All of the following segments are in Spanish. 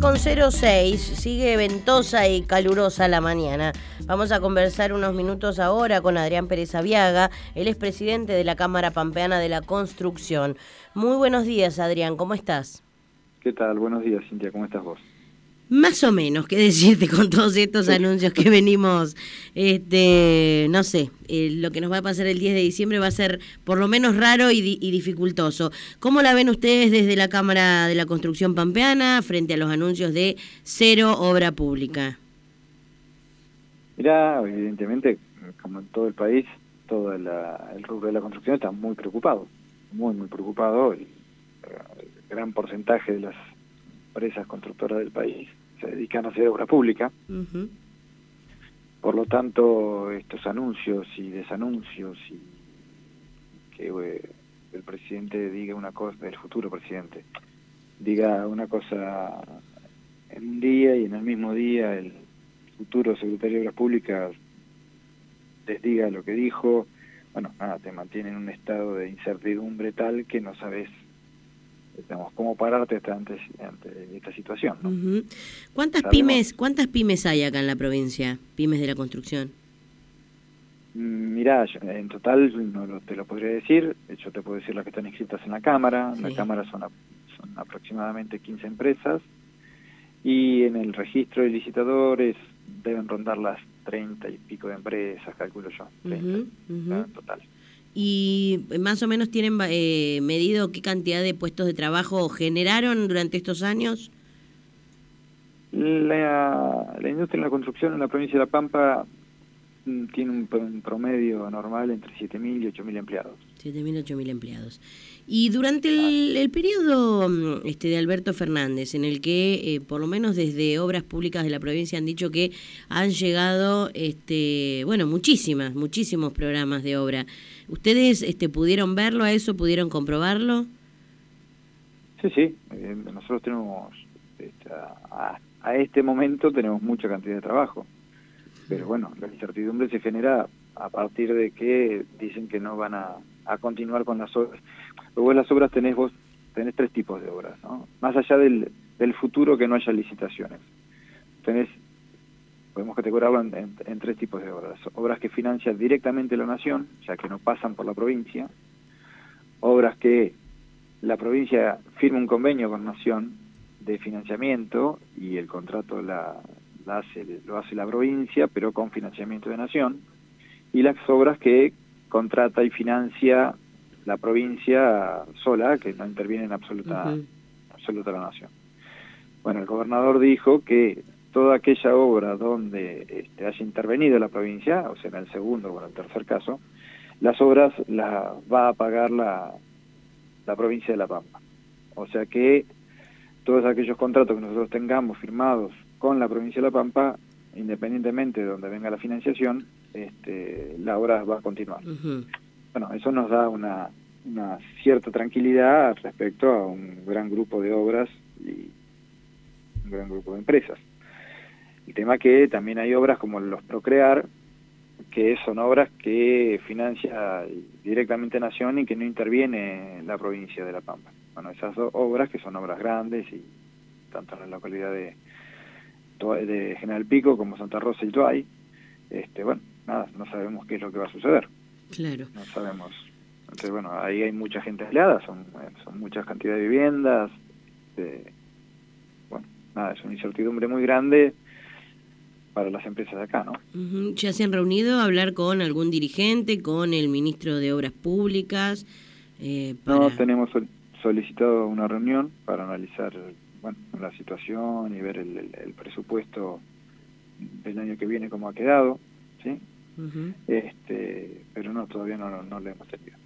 11.06, sigue ventosa y calurosa la mañana. Vamos a conversar unos minutos ahora con Adrián Pérez Aviaga, él es presidente de la Cámara Pampeana de la Construcción. Muy buenos días, Adrián, ¿cómo estás? ¿Qué tal? Buenos días, Cintia, ¿cómo estás vos? Más o menos, qué decirte con todos estos anuncios que venimos, este, no sé, eh, lo que nos va a pasar el 10 de diciembre va a ser por lo menos raro y, dificultoso. ¿Cómo la ven ustedes desde la Cámara de la Construcción Pampeana frente a los anuncios de cero obra pública? Mirá, evidentemente, como en todo el país, todo el rubro de la construcción está muy preocupado, muy, muy preocupado. el gran porcentaje de las empresas constructoras del país se dedican a hacer obra pública. Por lo tanto, estos anuncios y desanuncios y que eh, el presidente diga una cosa, el futuro presidente, diga una cosa en un día y en el mismo día el futuro secretario de Obras Públicas les diga lo que dijo, bueno, nada, te mantiene en un estado de incertidumbre tal que no sabes cómo pararte ante, esta situación. ¿Cuántas pymes cuántas pymes hay acá en la provincia, pymes de la construcción? Mm, mirá, en total no te lo podría decir, yo te puedo decir las que están inscritas en la Cámara, en la Cámara son, son aproximadamente 15 empresas. Y en el registro de licitadores deben rondar las 30 y pico de empresas, calculo yo, 30 en total y más o menos tienen eh, medido qué cantidad de puestos de trabajo generaron durante estos años. La, industria de la construcción en la provincia de La Pampa tiene un, promedio normal entre 7.000 y 8.000 empleados. 7.000, 8.000 empleados. Y durante el, periodo mm, este, de Alberto Fernández, en el que eh, por lo menos desde obras públicas de la provincia han dicho que han llegado, este, bueno, muchísimas, muchísimos programas de obra. ¿Ustedes este, pudieron verlo a eso, pudieron comprobarlo? Sí, sí, eh, nosotros tenemos, este, a, este momento tenemos mucha cantidad de trabajo, pero bueno, la incertidumbre se genera a partir de que dicen que no van a, a continuar con las obras. Luego las obras tenés vos, tenés tres tipos de obras, ¿no? Más allá del, del futuro que no haya licitaciones. Tenés, podemos categorarlo en, en, tres tipos de obras. Obras que financia directamente la nación, ya que no pasan por la provincia. Obras que la provincia firma un convenio con nación de financiamiento y el contrato la, la hace, lo hace la provincia, pero con financiamiento de nación. Y las obras que contrata y financia la provincia sola, que no interviene en absoluta, absoluta la nación. Bueno, el gobernador dijo que toda aquella obra donde este, haya intervenido la provincia, o sea, en el segundo o en el tercer caso, las obras las va a pagar la, la provincia de La Pampa. O sea que todos aquellos contratos que nosotros tengamos firmados con la provincia de La Pampa, independientemente de donde venga la financiación, este, la obra va a continuar bueno, eso nos da una, una cierta tranquilidad respecto a un gran grupo de obras y un gran grupo de empresas. El tema que también hay obras como los Procrear, que son obras que financia directamente Nación y que no interviene la provincia de La Pampa. Bueno, esas dos obras que son obras grandes y tanto en la localidad de, de General Pico como Santa Rosa y Tuay, este, bueno, nada, no sabemos qué es lo que va a suceder. Claro. No sabemos. Entonces, bueno, ahí hay mucha gente empleada, son, son muchas cantidades de viviendas. bueno, nada, es una incertidumbre muy grande para las empresas de acá, ¿no? ¿Ya se han reunido a hablar con algún dirigente, con el ministro de Obras Públicas? Eh, No, tenemos solicitado una reunión para analizar bueno, la situación y ver el, el presupuesto del año que viene cómo ha quedado, ¿sí? este, pero no, todavía no, no, lo hemos tenido.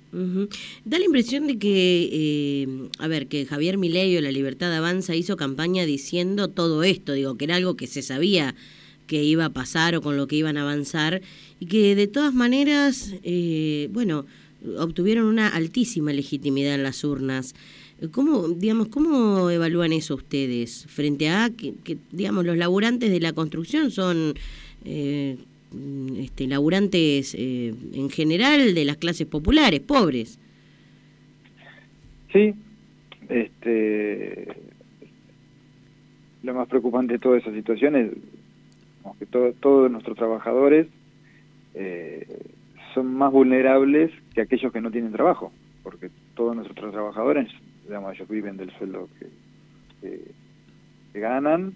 Da la impresión de que, eh, a ver, que Javier Milei o La Libertad Avanza hizo campaña diciendo todo esto, digo, que era algo que se sabía que iba a pasar o con lo que iban a avanzar y que de todas maneras, eh, bueno, obtuvieron una altísima legitimidad en las urnas. ¿Cómo, digamos, ¿Cómo evalúan eso ustedes frente a que, digamos, los laburantes de la construcción son eh, este, laburantes eh, en general de las clases populares, pobres. Sí, este, lo más preocupante de toda esa situación es que todos nuestros trabajadores eh, son más vulnerables que aquellos que no tienen trabajo, porque todos nuestros trabajadores, digamos, ellos viven del sueldo que, ganan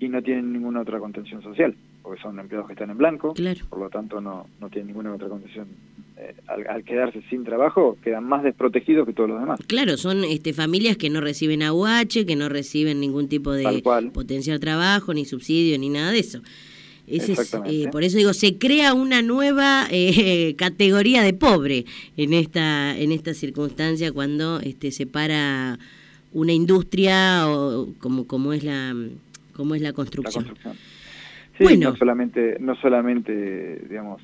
y no tienen ninguna otra contención social, porque son empleados que están en blanco, por lo tanto no, no tienen ninguna otra contención eh, al, quedarse sin trabajo quedan más desprotegidos que todos los demás. Claro, son este, familias que no reciben AUH, que no reciben ningún tipo de potencial trabajo, ni subsidio, ni nada de eso. Eh, por eso digo, se crea una nueva eh, categoría de pobre en esta en esta circunstancia cuando este, se para una industria o como como es la como es la construcción. bueno. no solamente no solamente digamos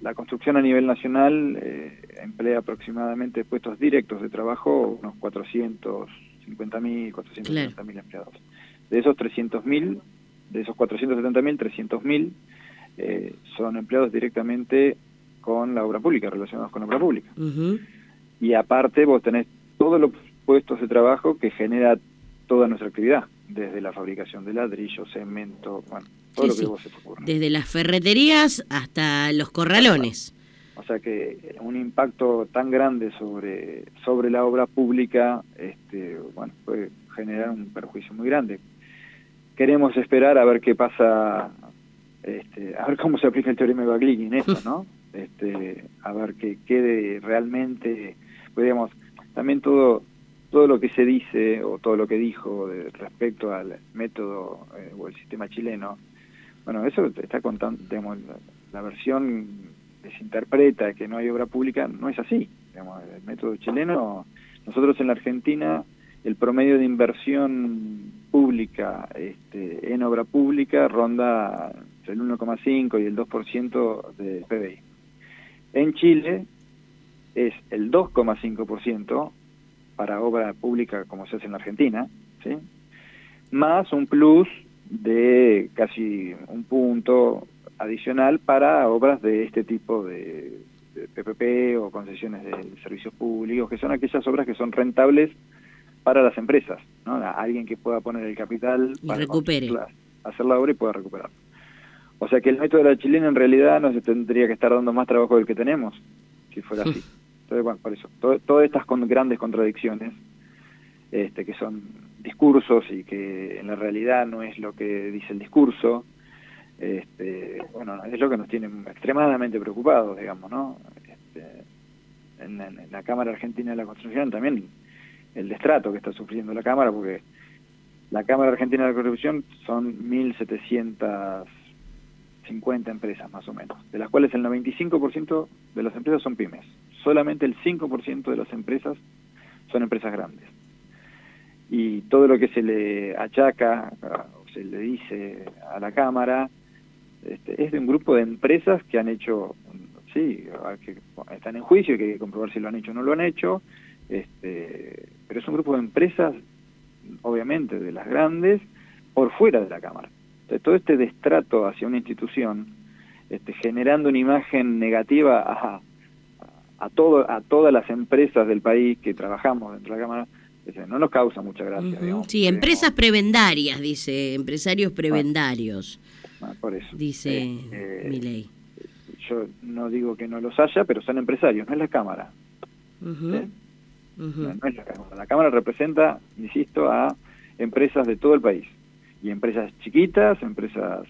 la, construcción a nivel nacional eh, emplea aproximadamente puestos directos de trabajo unos 450.000, 470.000 empleados. De esos 300.000, de esos 470.000, 300.000 eh, son empleados directamente con la obra pública, relacionados con la obra pública. Y aparte vos tenés todos los puestos de trabajo que genera toda nuestra actividad, desde la fabricación de ladrillo, cemento, bueno, todo lo que vos se te ocurra. Desde las ferreterías hasta los corralones. O sea que un impacto tan grande sobre, sobre la obra pública este, bueno, puede generar un perjuicio muy grande. Queremos esperar a ver qué pasa, este, a ver cómo se aplica el teorema de Baglini en esto, ¿no? Este, a ver que quede realmente, podríamos, también todo todo lo que se dice o todo lo que dijo respecto al método eh, o el sistema chileno, bueno, eso está contando, digamos, la, versión que se interpreta que no hay obra pública no es así. Digamos, el método chileno, nosotros en la Argentina, el promedio de inversión pública este, en obra pública ronda entre el 1,5 y el 2% de PBI. En Chile es el 2,5% para obra pública como se hace en la Argentina, más un plus de casi un punto adicional para obras de este tipo de, PPP o concesiones de servicios públicos, que son aquellas obras que son rentables para las empresas, ¿no? alguien que pueda poner el capital para hacer la obra y pueda recuperar. O sea que el método de la chilena en realidad no se tendría que estar dando más trabajo del que tenemos, si fuera así. Entonces, bueno, por eso, todas estas con grandes contradicciones, este, que son discursos y que en la realidad no es lo que dice el discurso, este, bueno, es lo que nos tiene extremadamente preocupados, digamos, ¿no? Este, en, la Cámara Argentina de la Construcción también el destrato que está sufriendo la Cámara, porque la Cámara Argentina de la Construcción son 1.700 50 empresas más o menos, de las cuales el 95% de las empresas son pymes. Solamente el 5% de las empresas son empresas grandes. Y todo lo que se le achaca o se le dice a la Cámara este, es de un grupo de empresas que han hecho, sí, que están en juicio y que hay que comprobar si lo han hecho o no lo han hecho, este, pero es un grupo de empresas, obviamente, de las grandes, por fuera de la Cámara todo este destrato hacia una institución, este, generando una imagen negativa a, a, todo, a todas las empresas del país que trabajamos dentro de la Cámara, no nos causa mucha gracia. sí, empresas prebendarias, dice, empresarios prebendarios. Ah, por eso. Dice eh, eh, mi ley. Yo no digo que no los haya, pero son empresarios, no es la Cámara. No es la Cámara. La Cámara representa, insisto, a empresas de todo el país y empresas chiquitas, empresas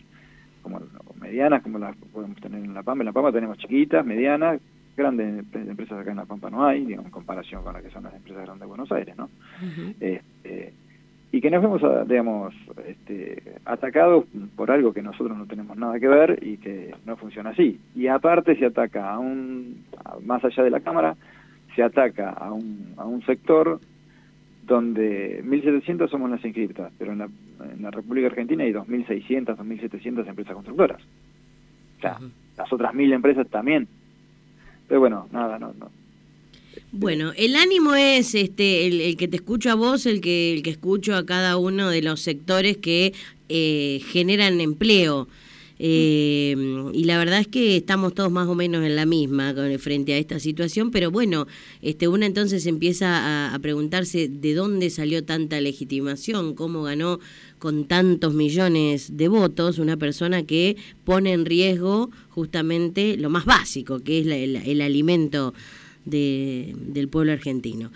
como medianas, como las podemos tener en La Pampa. En La Pampa tenemos chiquitas, medianas, grandes empresas acá en La Pampa no hay, digamos, en comparación con las que son las empresas grandes de Buenos Aires, ¿no? este, y que nos vemos, digamos, este, atacados por algo que nosotros no tenemos nada que ver y que no funciona así. Y aparte se ataca a un, más allá de la Cámara, se ataca a un, a un sector donde 1.700 somos las inscritas, pero en la, República Argentina hay 2.600, 2.700 empresas constructoras. O sea, las otras 1.000 empresas también. Pero bueno, nada, no, no. Bueno, el ánimo es este el, que te escucho a vos, el que el que escucho a cada uno de los sectores que eh, generan empleo. Eh, y la verdad es que estamos todos más o menos en la misma frente a esta situación, pero bueno, este, una entonces empieza a, preguntarse de dónde salió tanta legitimación, cómo ganó con tantos millones de votos una persona que pone en riesgo justamente lo más básico, que es el, alimento del pueblo argentino.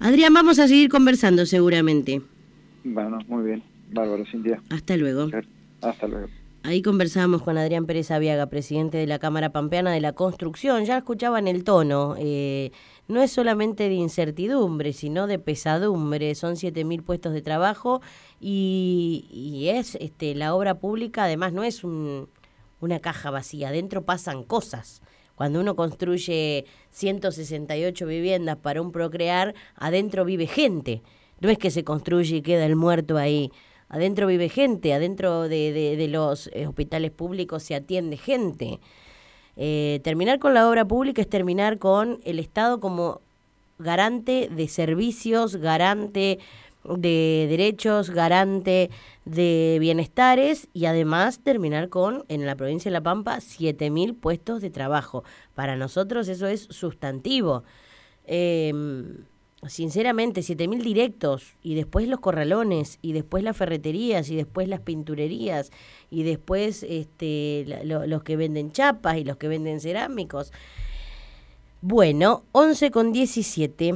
Adrián, vamos a seguir conversando seguramente. Bueno, muy bien. Bárbaro, Cintia. Hasta luego. Hasta luego. Ahí conversábamos con Adrián Pérez Aviaga, presidente de la Cámara Pampeana de la Construcción. Ya escuchaban el tono. Eh, no es solamente de incertidumbre, sino de pesadumbre. Son 7.000 puestos de trabajo y, es este, la obra pública, además, no es una caja vacía. Adentro pasan cosas. Cuando uno construye 168 viviendas para un procrear, adentro vive gente. No es que se construye y queda el muerto ahí adentro vive gente, adentro de, los eh, hospitales públicos se atiende gente. Eh, terminar con la obra pública es terminar con el Estado como garante de servicios, garante de derechos, garante de bienestares y además terminar con, en la provincia de La Pampa, 7.000 puestos de trabajo. Para nosotros eso es sustantivo. Eh, sinceramente, 7.000 directos y después los corralones y después las ferreterías y después las pinturerías y después este, los que venden chapas y los que venden cerámicos. Bueno, 11 con 17.